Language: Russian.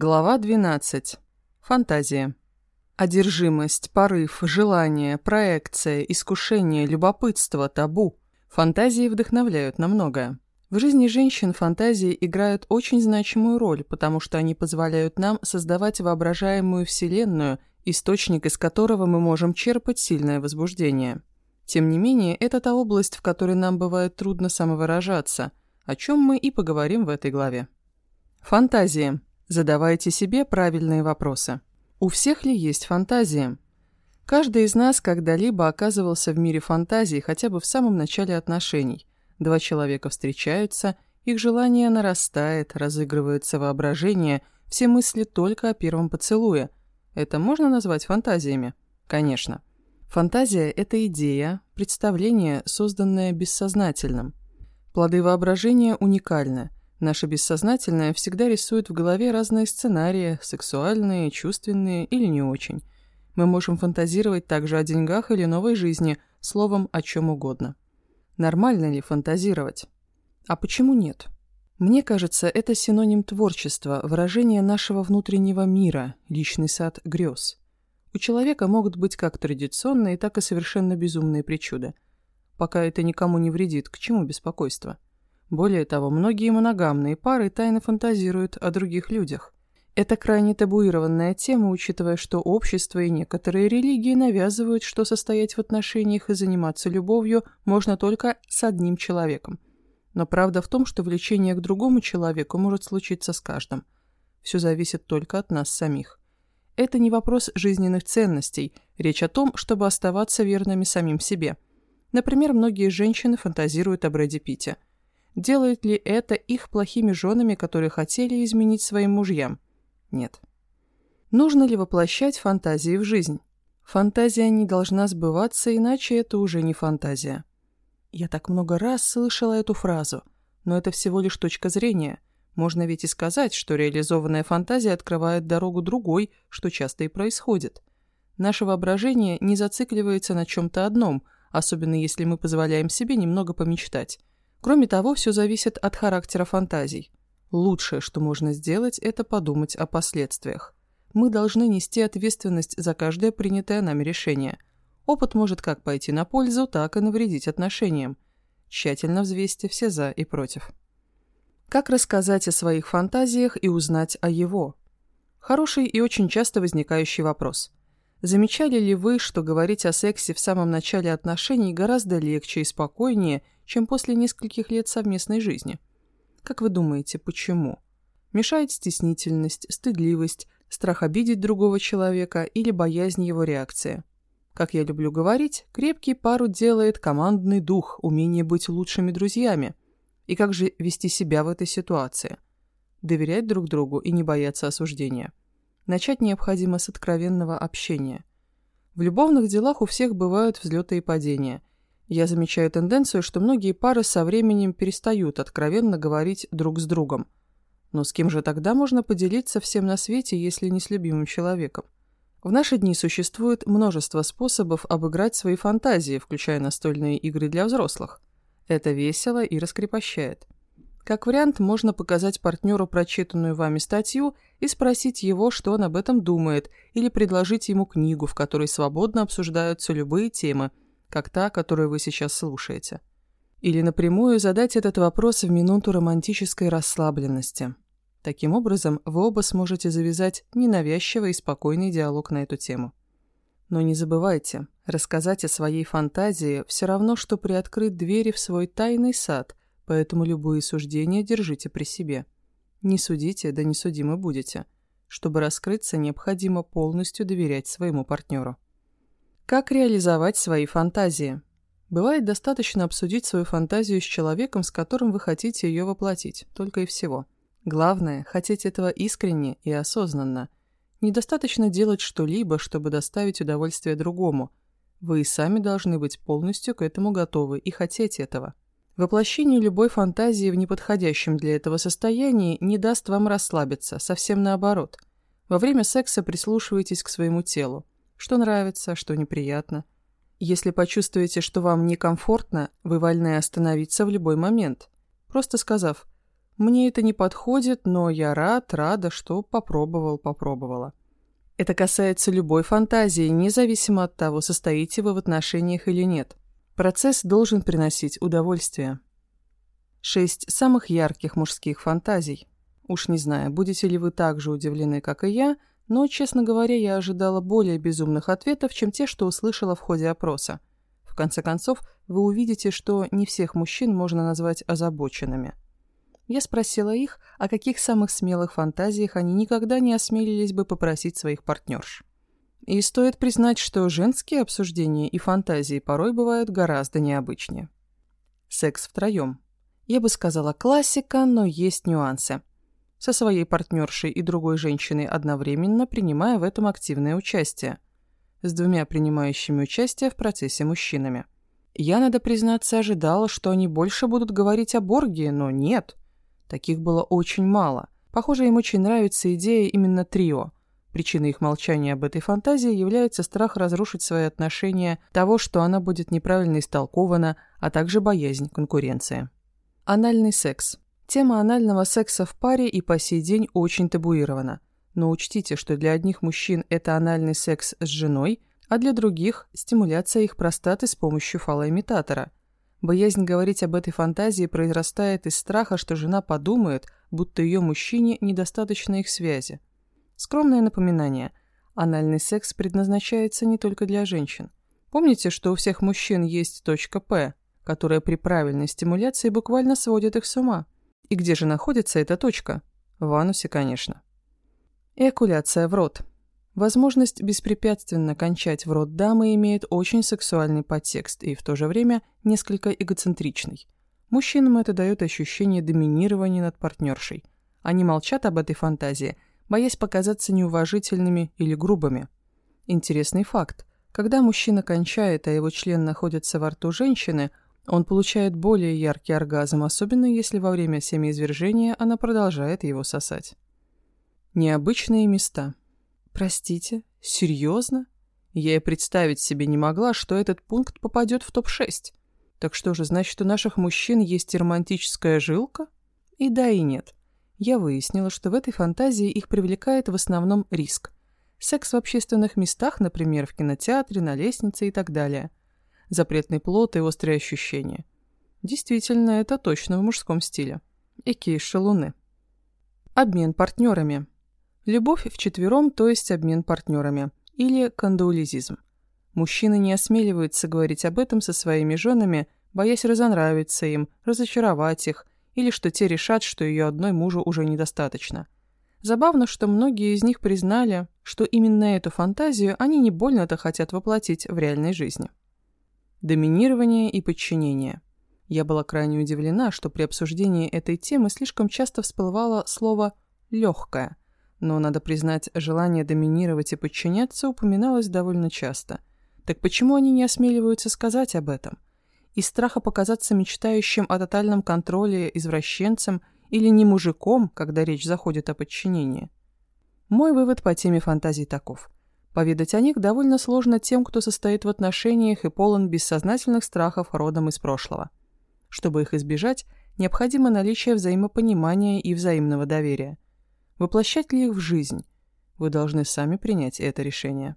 Глава 12. Фантазия. Одержимость, порыв, желание, проекция, искушение, любопытство, табу. Фантазии вдохновляют на многое. В жизни женщин фантазии играют очень значимую роль, потому что они позволяют нам создавать воображаемую вселенную, источник из которого мы можем черпать сильное возбуждение. Тем не менее, это та область, в которой нам бывает трудно самовыражаться, о чем мы и поговорим в этой главе. Фантазии. Задавайте себе правильные вопросы. У всех ли есть фантазии? Каждый из нас когда-либо оказывался в мире фантазий хотя бы в самом начале отношений. Два человека встречаются, их желание нарастает, разыгрывается воображение, все мысли только о первом поцелуе. Это можно назвать фантазиями? Конечно. Фантазия – это идея, представление, созданное бессознательным. Плоды воображения уникальны – Наше бессознательное всегда рисует в голове разные сценарии, сексуальные, чувственные или не очень. Мы можем фантазировать также о деньгах или новой жизни, словом, о чем угодно. Нормально ли фантазировать? А почему нет? Мне кажется, это синоним творчества, выражение нашего внутреннего мира, личный сад грез. У человека могут быть как традиционные, так и совершенно безумные причуды. Пока это никому не вредит, к чему беспокойство? Более того, многие моногамные пары тайно фантазируют о других людях. Это крайне табуированная тема, учитывая, что общество и некоторые религии навязывают, что состоять в отношениях и заниматься любовью можно только с одним человеком. Но правда в том, что влечение к другому человеку может случиться с каждым. Все зависит только от нас самих. Это не вопрос жизненных ценностей, речь о том, чтобы оставаться верными самим себе. Например, многие женщины фантазируют о Брэде Питте – Делает ли это их плохими женами, которые хотели изменить своим мужьям? Нет. Нужно ли воплощать фантазии в жизнь? Фантазия не должна сбываться, иначе это уже не фантазия. Я так много раз слышала эту фразу, но это всего лишь точка зрения. Можно ведь и сказать, что реализованная фантазия открывает дорогу другой, что часто и происходит. Наше воображение не зацикливается на чем-то одном, особенно если мы позволяем себе немного помечтать. Кроме того, все зависит от характера фантазий. Лучшее, что можно сделать, это подумать о последствиях. Мы должны нести ответственность за каждое принятое нами решение. Опыт может как пойти на пользу, так и навредить отношениям. Тщательно взвесьте все «за» и «против». Как рассказать о своих фантазиях и узнать о его? Хороший и очень часто возникающий вопрос. Замечали ли вы, что говорить о сексе в самом начале отношений гораздо легче и спокойнее, чем после нескольких лет совместной жизни? Как вы думаете, почему? Мешает стеснительность, стыдливость, страх обидеть другого человека или боязнь его реакции? Как я люблю говорить, крепкий пару делает командный дух, умение быть лучшими друзьями. И как же вести себя в этой ситуации? Доверять друг другу и не бояться осуждения. Начать необходимо с откровенного общения. В любовных делах у всех бывают взлеты и падения. Я замечаю тенденцию, что многие пары со временем перестают откровенно говорить друг с другом. Но с кем же тогда можно поделиться всем на свете, если не с любимым человеком? В наши дни существует множество способов обыграть свои фантазии, включая настольные игры для взрослых. Это весело и раскрепощает. Как вариант, можно показать партнеру прочитанную вами статью и спросить его, что он об этом думает, или предложить ему книгу, в которой свободно обсуждаются любые темы, как та, которую вы сейчас слушаете. Или напрямую задать этот вопрос в минуту романтической расслабленности. Таким образом, вы оба сможете завязать ненавязчивый и спокойный диалог на эту тему. Но не забывайте, рассказать о своей фантазии все равно, что приоткрыть двери в свой тайный сад, поэтому любые суждения держите при себе. Не судите, да не судимы будете. Чтобы раскрыться, необходимо полностью доверять своему партнеру. Как реализовать свои фантазии? Бывает достаточно обсудить свою фантазию с человеком, с которым вы хотите ее воплотить, только и всего. Главное – хотеть этого искренне и осознанно. Недостаточно делать что-либо, чтобы доставить удовольствие другому. Вы и сами должны быть полностью к этому готовы и хотеть этого. Воплощение любой фантазии в неподходящем для этого состоянии не даст вам расслабиться, совсем наоборот. Во время секса прислушивайтесь к своему телу. Что нравится, что неприятно. Если почувствуете, что вам некомфортно, вы вольны остановиться в любой момент. Просто сказав Мне это не подходит, но я рад, рада, что попробовал, попробовала. Это касается любой фантазии, независимо от того, состоите вы в отношениях или нет. Процесс должен приносить удовольствие. Шесть самых ярких мужских фантазий. Уж не знаю, будете ли вы так же удивлены, как и я, но, честно говоря, я ожидала более безумных ответов, чем те, что услышала в ходе опроса. В конце концов, вы увидите, что не всех мужчин можно назвать озабоченными. Я спросила их, о каких самых смелых фантазиях они никогда не осмелились бы попросить своих партнерш. И стоит признать, что женские обсуждения и фантазии порой бывают гораздо необычнее. Секс втроем. Я бы сказала классика, но есть нюансы. Со своей партнершей и другой женщиной одновременно принимая в этом активное участие. С двумя принимающими участие в процессе мужчинами. Я, надо признаться, ожидала, что они больше будут говорить о Борге, но нет – Таких было очень мало. Похоже, им очень нравится идея именно трио. Причиной их молчания об этой фантазии является страх разрушить свои отношения, того, что она будет неправильно истолкована, а также боязнь конкуренции. Анальный секс. Тема анального секса в паре и по сей день очень табуирована. Но учтите, что для одних мужчин это анальный секс с женой, а для других – стимуляция их простаты с помощью фалоимитатора – Боязнь говорить об этой фантазии произрастает из страха, что жена подумает, будто ее мужчине недостаточно их связи. Скромное напоминание. Анальный секс предназначается не только для женщин. Помните, что у всех мужчин есть точка П, которая при правильной стимуляции буквально сводит их с ума. И где же находится эта точка? В анусе, конечно. Эякуляция в рот. Возможность беспрепятственно кончать в рот дамы имеет очень сексуальный подтекст и в то же время несколько эгоцентричный. Мужчинам это дает ощущение доминирования над партнершей. Они молчат об этой фантазии, боясь показаться неуважительными или грубыми. Интересный факт. Когда мужчина кончает, а его член находится во рту женщины, он получает более яркий оргазм, особенно если во время семяизвержения она продолжает его сосать. Необычные места – Простите, серьезно? Я и представить себе не могла, что этот пункт попадет в топ-6. Так что же, значит, у наших мужчин есть романтическая жилка? И да, и нет. Я выяснила, что в этой фантазии их привлекает в основном риск. Секс в общественных местах, например, в кинотеатре, на лестнице и так далее. Запретный плод и острые ощущения. Действительно, это точно в мужском стиле. Икей шалуны. Обмен партнерами. Любовь вчетвером, то есть обмен партнерами. Или кандуализизм. Мужчины не осмеливаются говорить об этом со своими женами, боясь разонравиться им, разочаровать их, или что те решат, что ее одной мужу уже недостаточно. Забавно, что многие из них признали, что именно эту фантазию они не больно-то хотят воплотить в реальной жизни. Доминирование и подчинение. Я была крайне удивлена, что при обсуждении этой темы слишком часто всплывало слово «легкое», но, надо признать, желание доминировать и подчиняться упоминалось довольно часто. Так почему они не осмеливаются сказать об этом? Из страха показаться мечтающим о тотальном контроле извращенцем или не мужиком, когда речь заходит о подчинении? Мой вывод по теме фантазий таков. Поведать о них довольно сложно тем, кто состоит в отношениях и полон бессознательных страхов родом из прошлого. Чтобы их избежать, необходимо наличие взаимопонимания и взаимного доверия – Воплощать ли их в жизнь? Вы должны сами принять это решение.